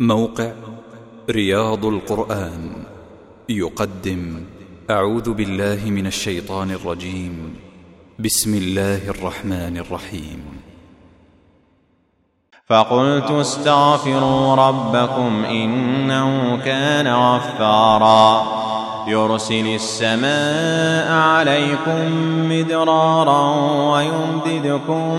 موقع رياض القرآن يقدم أعوذ بالله من الشيطان الرجيم بسم الله الرحمن الرحيم فقلت استغفروا ربكم إنه كان غفارا يرسل السماء عليكم مدرارا ويمددكم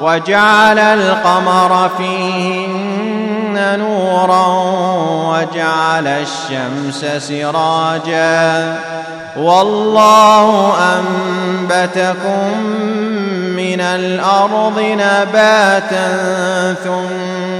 وجعل القمر فيهن نورا وجعل الشمس سراجا. والله أنبتكم من الأرض نباتا ثم